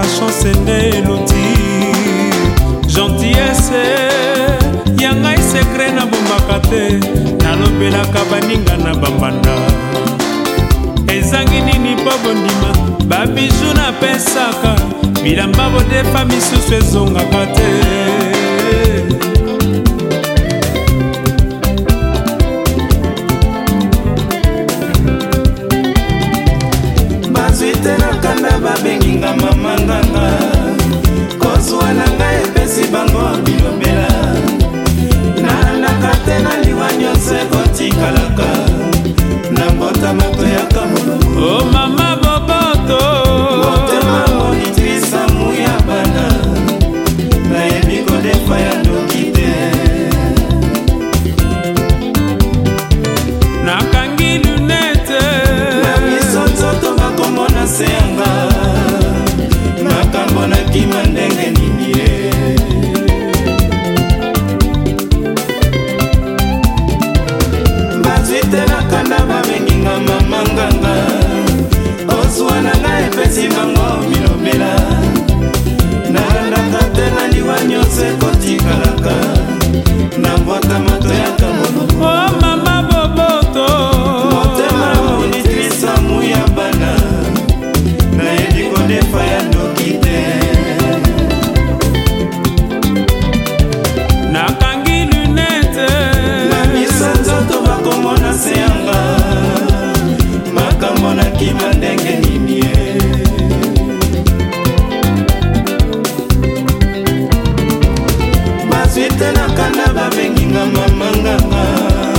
ma chance nde eloti gentillesse ya ngai sekre nabombaka te nalobelaka baninga na bambanda ezangi nini mpo bondima babiju napesaka bilamba bodefa misusu ezongaka te natalaka na babenginga mamanganga